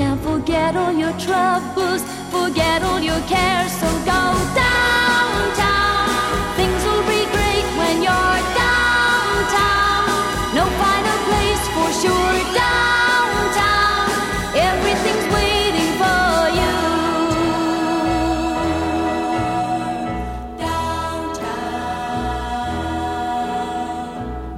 Can't forget all your troubles, forget all your cares. So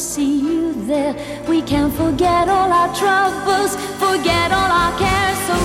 see you there. We can forget all our troubles, forget all our cares. So